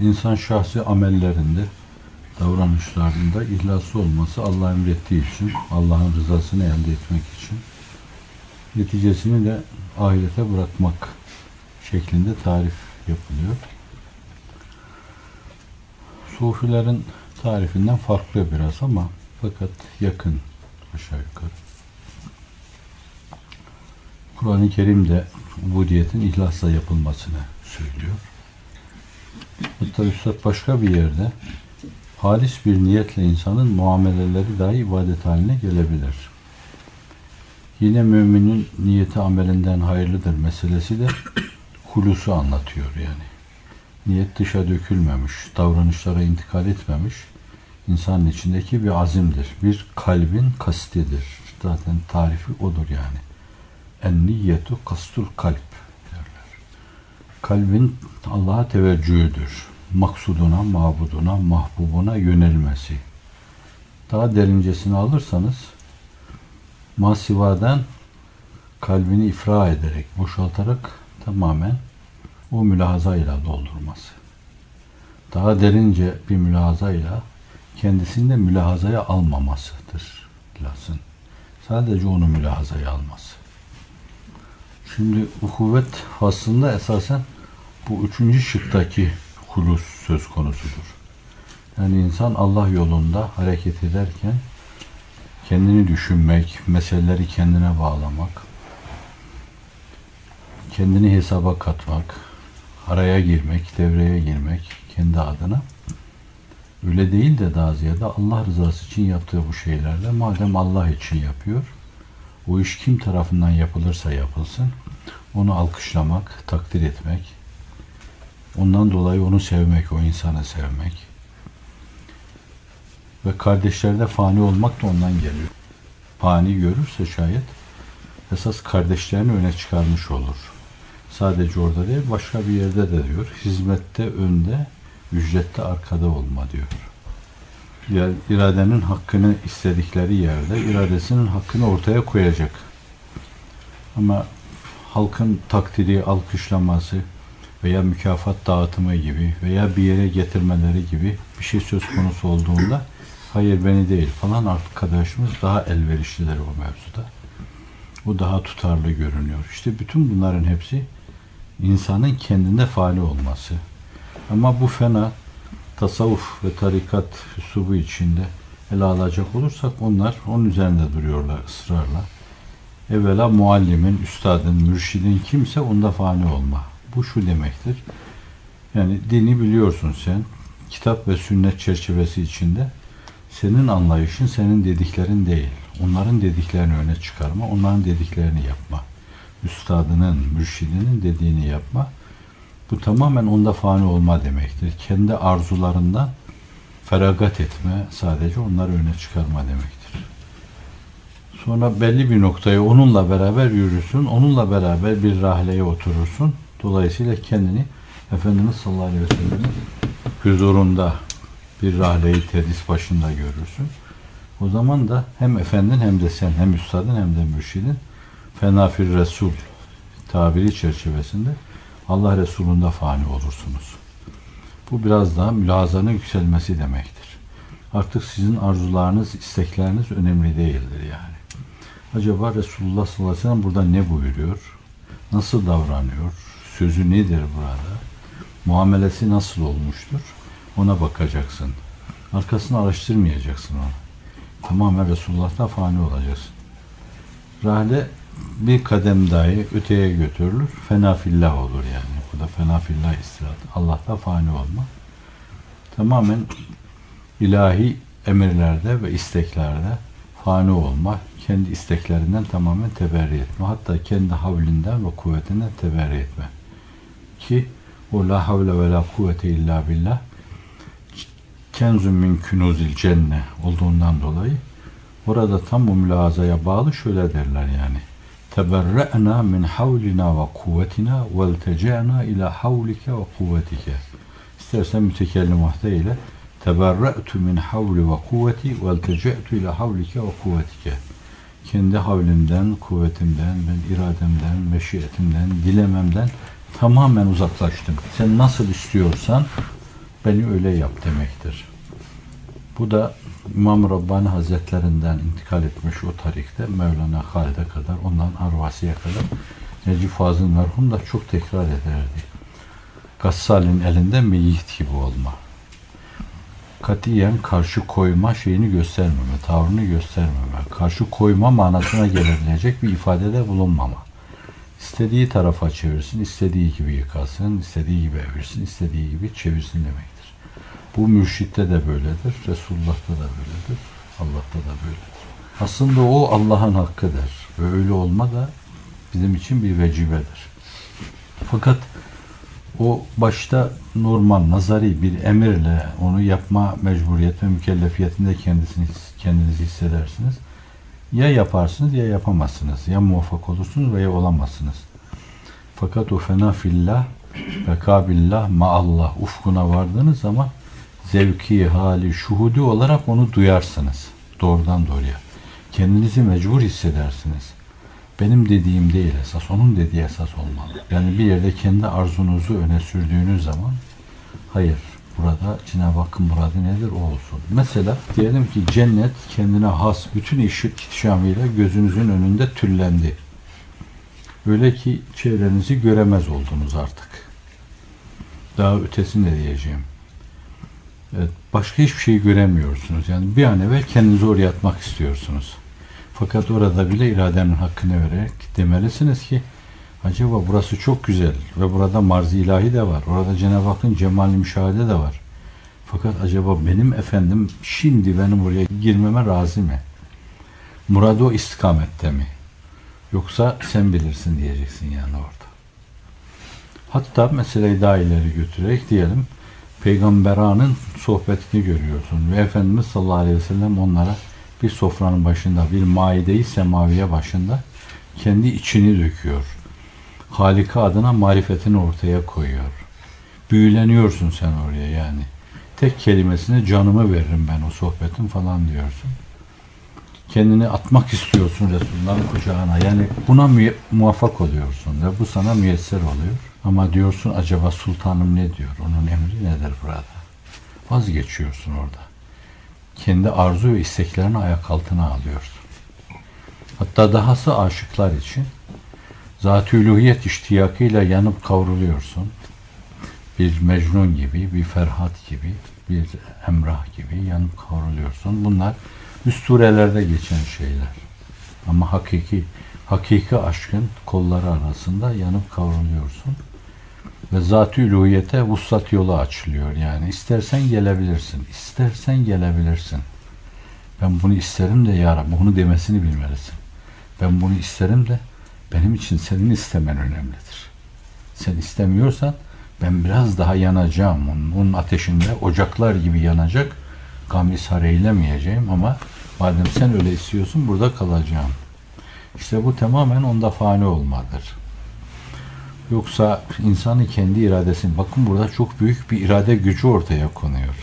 İnsan şahsi amellerinde, davranışlarında ihlaslı olması Allah emrettiği için, Allah'ın rızasını elde etmek için, neticesini de ahirete bırakmak şeklinde tarif yapılıyor. Sufilerin tarifinden farklı biraz ama fakat yakın aşağı yukarı. Kur'an-ı Kerim de ubudiyetin ihlasla yapılmasını söylüyor. Hatta Üstad başka bir yerde halis bir niyetle insanın muameleleri dahi ibadet haline gelebilir. Yine müminin niyeti amelinden hayırlıdır meselesi de hulusu anlatıyor yani. Niyet dışa dökülmemiş, davranışlara intikal etmemiş, insanın içindeki bir azimdir. Bir kalbin kastidir. Zaten tarifi odur yani. En niyetu kastul kalp derler. Kalbin Allah'a teveccühüdür. Maksuduna, mabuduna, mahbubuna yönelmesi. Daha derincesini alırsanız masivadan kalbini ifra ederek, boşaltarak tamamen o mülahazayla doldurması. Daha derince bir mülahazayla kendisinde mülahazaya almamasıdır lasın. Sadece onu mülahazaya alması. Şimdi uhuvvet faslında esasen bu üçüncü şıktaki hulus söz konusudur. Yani insan Allah yolunda hareket ederken kendini düşünmek, meseleleri kendine bağlamak, kendini hesaba katmak, araya girmek, devreye girmek kendi adına öyle değil de daha ziyade Allah rızası için yaptığı bu şeylerle madem Allah için yapıyor o iş kim tarafından yapılırsa yapılsın onu alkışlamak, takdir etmek ondan dolayı onu sevmek, o insanı sevmek ve kardeşlerde fani olmak da ondan geliyor. Fani görürse şayet esas kardeşlerini öne çıkarmış olur. Sadece orada değil, başka bir yerde de diyor. Hizmette önde, ücrette arkada olma diyor. Yani iradenin hakkını istedikleri yerde iradesinin hakkını ortaya koyacak. Ama halkın takdiri, alkışlaması veya mükafat dağıtımı gibi veya bir yere getirmeleri gibi bir şey söz konusu olduğunda hayır beni değil falan arkadaşımız daha elverişlidir o mevzuda. O daha tutarlı görünüyor. İşte bütün bunların hepsi insanın kendinde faali olması. Ama bu fena tasavvuf ve tarikat üslubu içinde ele alacak olursak onlar onun üzerinde duruyorlar ısrarla. Evvela muallimin, üstadın, mürşidin kimse onda fani olma. Bu şu demektir. Yani dini biliyorsun sen. Kitap ve sünnet çerçevesi içinde senin anlayışın senin dediklerin değil. Onların dediklerini öne çıkarma, onların dediklerini yapma. Üstadının, mürşidinin dediğini yapma. Bu tamamen onda fani olma demektir. Kendi arzularından feragat etme, sadece onları öne çıkarma demektir. Sonra belli bir noktaya onunla beraber yürürsün, onunla beraber bir rahleye oturursun. Dolayısıyla kendini Efendimiz sallallahu aleyhi ve sellem'in huzurunda bir rahleyi tedris başında görürsün. O zaman da hem efendin hem de sen hem üstadın hem de mürşidin fenafir Resul tabiri çerçevesinde Allah Resulü'nde fani olursunuz. Bu biraz daha mülazanın yükselmesi demektir. Artık sizin arzularınız, istekleriniz önemli değildir yani. Acaba Resulullah sallallahu aleyhi ve sellem burada ne buyuruyor? Nasıl davranıyor? Sözü nedir burada? Muamelesi nasıl olmuştur? Ona bakacaksın. Arkasını araştırmayacaksın onu. Tamamen Resulullah'ta fani olacaksın. Rahle bir kadem dahi öteye götürülür. Fena fillah olur yani. Bu da fena fillah istirahat. Allah'ta fani olma. Tamamen ilahi emirlerde ve isteklerde fani olma. Kendi isteklerinden tamamen teberri etme. Hatta kendi havlinden ve kuvvetinden teberri etme. Ki o la havle ve la kuvvete illa billah kenzun min künuzil cenne olduğundan dolayı orada tam bu mülazaya bağlı şöyle derler yani. Teberre'na min havlina ve kuvvetina vel teca'na ila havlike ve kuvvetike. İstersen mütekellim vahde ile teberre'tu min havli ve kuvveti vel teca'tu ila havlike ve kuvvetike. Kendi havlimden, kuvvetimden, ben irademden, meşiyetimden, dilememden tamamen uzaklaştım. Sen nasıl istiyorsan beni öyle yap demektir. Bu da İmam Rabbani Hazretlerinden intikal etmiş o tarihte Mevlana Halid'e kadar, ondan Arvasi'ye kadar Necip Fazıl merhum da çok tekrar ederdi. Gassal'in elinden bir yiğit gibi olma. Katiyen karşı koyma şeyini göstermeme, tavrını göstermeme, karşı koyma manasına gelebilecek bir ifadede bulunmama. İstediği tarafa çevirsin, istediği gibi yıkasın, istediği gibi evirsin, istediği gibi çevirsin demektir. Bu mürşitte de böyledir, Resulullah'ta da böyledir, Allah'ta da böyledir. Aslında o Allah'ın hakkıdır ve öyle olma da bizim için bir vecibedir. Fakat o başta normal, nazari bir emirle onu yapma mecburiyet ve mükellefiyetinde kendisini, kendinizi hissedersiniz. Ya yaparsınız ya yapamazsınız. Ya muvaffak olursunuz veya olamazsınız. Fakat o fena fillah ve kabillah maallah ufkuna vardığınız zaman zevki, hali, şuhudi olarak onu duyarsınız. Doğrudan doğruya. Kendinizi mecbur hissedersiniz. Benim dediğim değil esas, onun dediği esas olmalı. Yani bir yerde kendi arzunuzu öne sürdüğünüz zaman hayır, burada Cenab-ı Hakk'ın muradı nedir o olsun. Mesela diyelim ki cennet kendine has bütün ışık ihtişamıyla gözünüzün önünde tüllendi. Öyle ki çevrenizi göremez oldunuz artık. Daha ötesini de diyeceğim. Evet, başka hiçbir şey göremiyorsunuz. Yani bir an evvel kendinizi oraya atmak istiyorsunuz. Fakat orada bile iradenin hakkını vererek demelisiniz ki acaba burası çok güzel ve burada marz ilahi de var. Orada Cenab-ı Hakk'ın cemali müşahede de var. Fakat acaba benim efendim şimdi benim oraya girmeme razı mı? Muradı o istikamette mi? Yoksa sen bilirsin diyeceksin yani orada. Hatta meseleyi daha ileri götürerek diyelim Peygamberanın sohbetini görüyorsun ve Efendimiz sallallahu aleyhi ve sellem onlara bir sofranın başında, bir maide-i semaviye başında kendi içini döküyor. Halika adına marifetini ortaya koyuyor. Büyüleniyorsun sen oraya yani. Tek kelimesine canımı veririm ben o sohbetin falan diyorsun. Kendini atmak istiyorsun Resulullah'ın kucağına. Yani buna muvaffak oluyorsun ve bu sana müyesser oluyor. Ama diyorsun acaba sultanım ne diyor? Onun emri nedir burada? Vazgeçiyorsun orada kendi arzu ve isteklerini ayak altına alıyorsun. Hatta dahası aşıklar için zat-ı uluhiyet iştiyakıyla yanıp kavruluyorsun. Bir Mecnun gibi, bir Ferhat gibi, bir Emrah gibi yanıp kavruluyorsun. Bunlar üstürelerde geçen şeyler. Ama hakiki, hakiki aşkın kolları arasında yanıp kavruluyorsun. Ve zat-ı uluhiyete vuslat yolu açılıyor. Yani istersen gelebilirsin. istersen gelebilirsin. Ben bunu isterim de ya Rabbi bunu demesini bilmelisin. Ben bunu isterim de benim için senin istemen önemlidir. Sen istemiyorsan ben biraz daha yanacağım. Onun, onun ateşinde ocaklar gibi yanacak. Gam ishar eylemeyeceğim ama madem sen öyle istiyorsun burada kalacağım. İşte bu tamamen onda fani olmadır. Yoksa insanın kendi iradesini, bakın burada çok büyük bir irade gücü ortaya konuyor.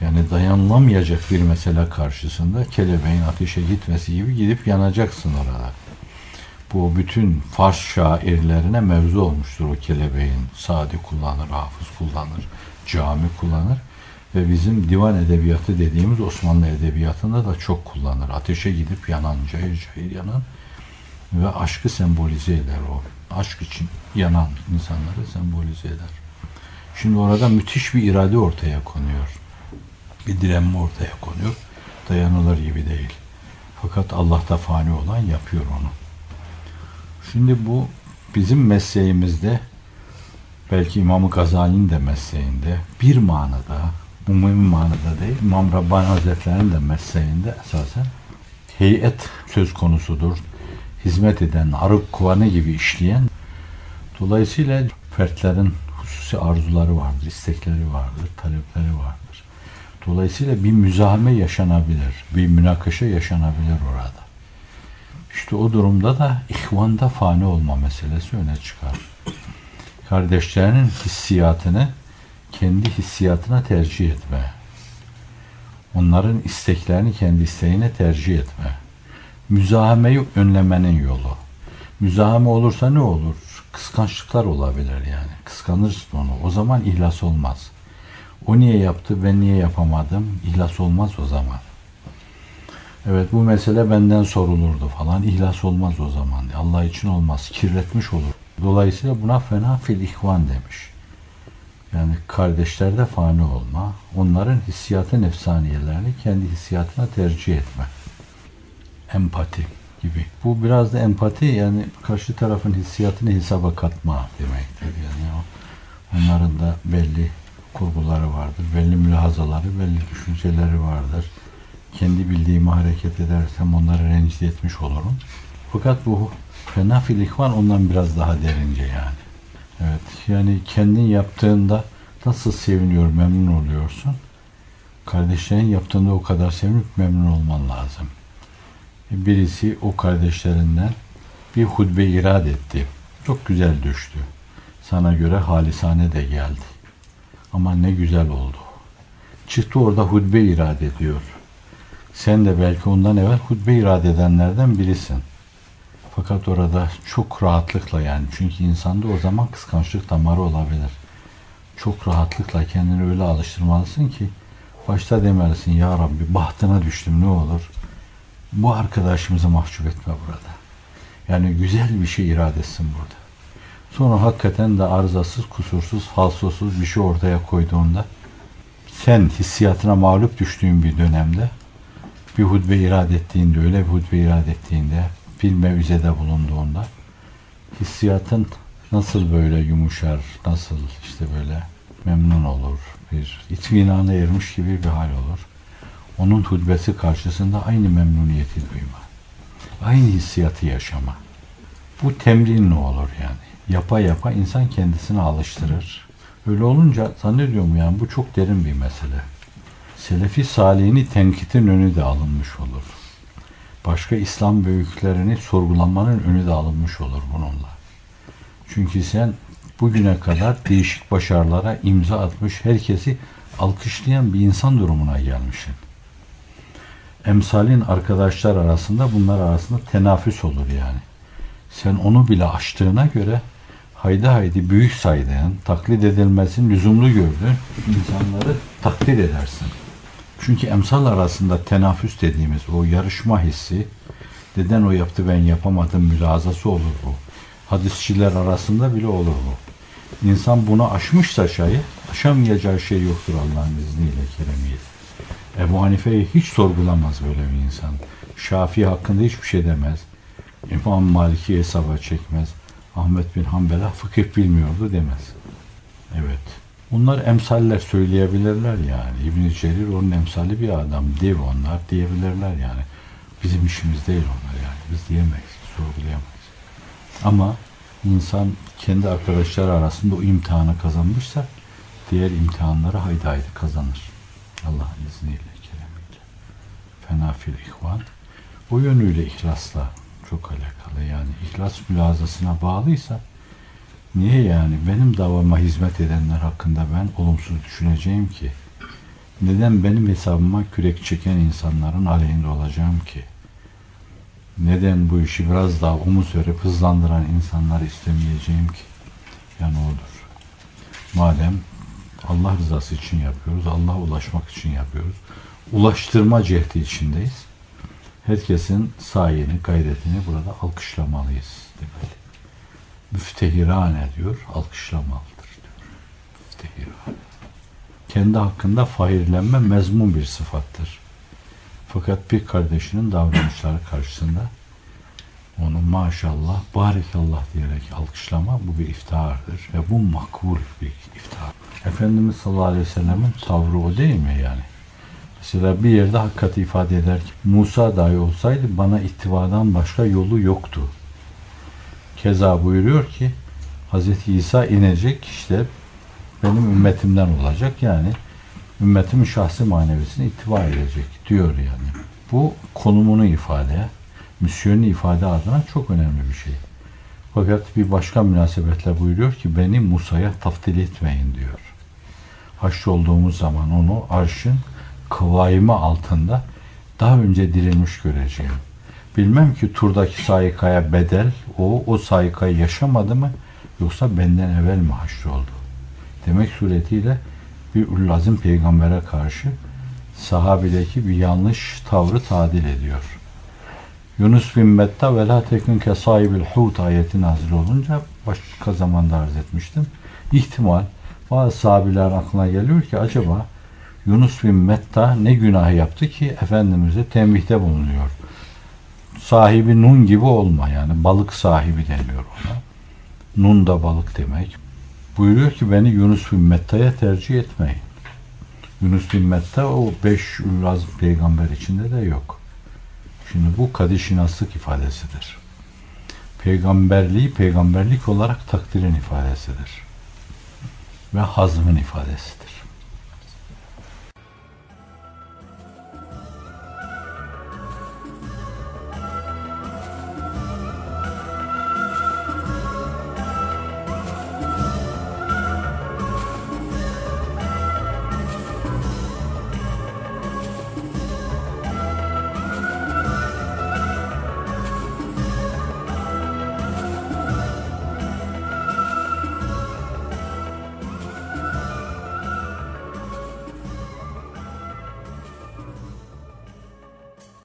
Yani dayanılamayacak bir mesele karşısında kelebeğin ateşe gitmesi gibi gidip yanacaksın orada. Bu bütün Fars şairlerine mevzu olmuştur o kelebeğin. Sadi kullanır, hafız kullanır, cami kullanır. Ve bizim divan edebiyatı dediğimiz Osmanlı edebiyatında da çok kullanır. Ateşe gidip yanan, cayır cayır yanan ve aşkı sembolize eder o aşk için yanan insanları sembolize eder. Şimdi orada müthiş bir irade ortaya konuyor. Bir direnme ortaya konuyor. Dayanılır gibi değil. Fakat Allah'ta fani olan yapıyor onu. Şimdi bu bizim mesleğimizde belki İmam Gazali'nin de mesleğinde bir manada, umumi manada değil, İmam Rabbani Hazretleri'nin de mesleğinde esasen heyet söz konusudur hizmet eden, arık kovanı gibi işleyen, dolayısıyla fertlerin hususi arzuları vardır, istekleri vardır, talepleri vardır. Dolayısıyla bir müzahame yaşanabilir, bir münakaşa yaşanabilir orada. İşte o durumda da ihvanda fani olma meselesi öne çıkar. Kardeşlerinin hissiyatını kendi hissiyatına tercih etme. Onların isteklerini kendi isteğine tercih etme müzahameyi önlemenin yolu. Müzahame olursa ne olur? Kıskançlıklar olabilir yani. Kıskanırsın onu. O zaman ihlas olmaz. O niye yaptı, ben niye yapamadım? İhlas olmaz o zaman. Evet bu mesele benden sorulurdu falan. İhlas olmaz o zaman. Allah için olmaz. Kirletmiş olur. Dolayısıyla buna fena fil ihvan demiş. Yani kardeşlerde fani olma, onların hissiyatı nefsaniyelerini kendi hissiyatına tercih etme. Empati gibi. Bu biraz da empati yani karşı tarafın hissiyatını hesaba katma demektir. Yani onların da belli kurguları vardır, belli mülahazaları, belli düşünceleri vardır. Kendi bildiğimi hareket edersem onları rencide etmiş olurum. Fakat bu fena fil ihvan ondan biraz daha derince yani. Evet yani kendin yaptığında nasıl seviniyor, memnun oluyorsun? Kardeşlerin yaptığında o kadar sevinip memnun olman lazım. Birisi o kardeşlerinden bir hutbe irad etti. Çok güzel düştü. Sana göre halisane de geldi. Ama ne güzel oldu. Çıktı orada hutbe irad ediyor. Sen de belki ondan evvel hutbe irad edenlerden birisin. Fakat orada çok rahatlıkla yani çünkü insanda o zaman kıskançlık damarı olabilir. Çok rahatlıkla kendini öyle alıştırmalısın ki başta demelisin ya Rabbi bahtına düştüm ne olur. Bu arkadaşımızı mahcup etme burada. Yani güzel bir şey irade etsin burada. Sonra hakikaten de arızasız, kusursuz, falsosuz bir şey ortaya koyduğunda sen hissiyatına mağlup düştüğün bir dönemde bir hutbe irade ettiğinde, öyle bir hutbe irade ettiğinde, bir mevzede bulunduğunda hissiyatın nasıl böyle yumuşar, nasıl işte böyle memnun olur, bir itminana ermiş gibi bir hal olur. Onun hutbesi karşısında aynı memnuniyeti duyma. Aynı hissiyatı yaşama. Bu temrinle olur yani. Yapa yapa insan kendisini alıştırır. Öyle olunca zannediyorum yani bu çok derin bir mesele. Selefi salihini tenkitin önü de alınmış olur. Başka İslam büyüklerini sorgulamanın önü de alınmış olur bununla. Çünkü sen bugüne kadar değişik başarılara imza atmış, herkesi alkışlayan bir insan durumuna gelmişsin. Emsalin arkadaşlar arasında bunlar arasında tenafüs olur yani. Sen onu bile aştığına göre haydi haydi büyük saydığın, taklit edilmesini lüzumlu gördüğün insanları takdir edersin. Çünkü emsal arasında tenafüs dediğimiz o yarışma hissi, neden o yaptı ben yapamadım mülazası olur bu. Hadisçiler arasında bile olur bu. İnsan bunu aşmışsa şayet, aşamayacağı şey yoktur Allah'ın izniyle, keremiyle. Ebu Hanife'yi hiç sorgulamaz böyle bir insan. Şafii hakkında hiçbir şey demez. İmam Malik'i hesaba çekmez. Ahmet bin Hanbel'e fıkıh bilmiyordu demez. Evet. Bunlar emsaller söyleyebilirler yani. İbn-i Cerir onun emsali bir adam. Dev onlar diyebilirler yani. Bizim işimiz değil onlar yani. Biz diyemeyiz, sorgulayamayız. Ama insan kendi arkadaşları arasında o imtihanı kazanmışsa diğer imtihanları haydi haydi kazanır. Allah'ın izniyle, keremiyle. Fena fil ihvan. O yönüyle ihlasla çok alakalı. Yani ihlas mülazasına bağlıysa niye yani benim davama hizmet edenler hakkında ben olumsuz düşüneceğim ki? Neden benim hesabıma kürek çeken insanların aleyhinde olacağım ki? Neden bu işi biraz daha omuz verip hızlandıran insanları istemeyeceğim ki? Yani odur. Madem Allah rızası için yapıyoruz, Allah'a ulaşmak için yapıyoruz. Ulaştırma cehdi içindeyiz. Herkesin sayeni, gayretini burada alkışlamalıyız demeli. Müftehirane diyor, alkışlamalıdır diyor. Müftehirane. Kendi hakkında fahirlenme mezmun bir sıfattır. Fakat bir kardeşinin davranışları karşısında onu maşallah, barekallah diyerek alkışlama bu bir iftihardır ve bu makbul bir iftihar. Efendimiz sallallahu aleyhi ve sellemin tavrı o değil mi yani? Mesela bir yerde hakikati ifade eder ki Musa dahi olsaydı bana ittibadan başka yolu yoktu. Keza buyuruyor ki Hz. İsa inecek işte benim ümmetimden olacak yani ümmetimin şahsi manevisini ittiba edecek diyor yani. Bu konumunu ifade, misyonunu ifade adına çok önemli bir şey. Fakat bir başka münasebetle buyuruyor ki beni Musa'ya taftil etmeyin diyor. Haşr olduğumuz zaman onu arşın kıvayımı altında daha önce dirilmiş göreceğim. Bilmem ki turdaki sayıkaya bedel o o sayıkayı yaşamadı mı yoksa benden evvel mi haşr oldu? Demek suretiyle bir ulazim peygambere karşı sahabedeki bir yanlış tavrı tadil ediyor. Yunus bin Metta ve la tekün ke sahibil hut ayeti nazil olunca başka zamanda arz etmiştim. İhtimal bazı sahabiler aklına geliyor ki acaba Yunus bin Metta ne günah yaptı ki Efendimiz'e tembihte bulunuyor. Sahibi Nun gibi olma yani balık sahibi deniyor ona. Nun da balık demek. Buyuruyor ki beni Yunus bin Metta'ya tercih etmeyin. Yunus bin Metta o beş ulaz peygamber içinde de yok. Şimdi bu kadişinaslık ifadesidir. Peygamberliği peygamberlik olarak takdirin ifadesidir. Ve hazmın ifadesidir.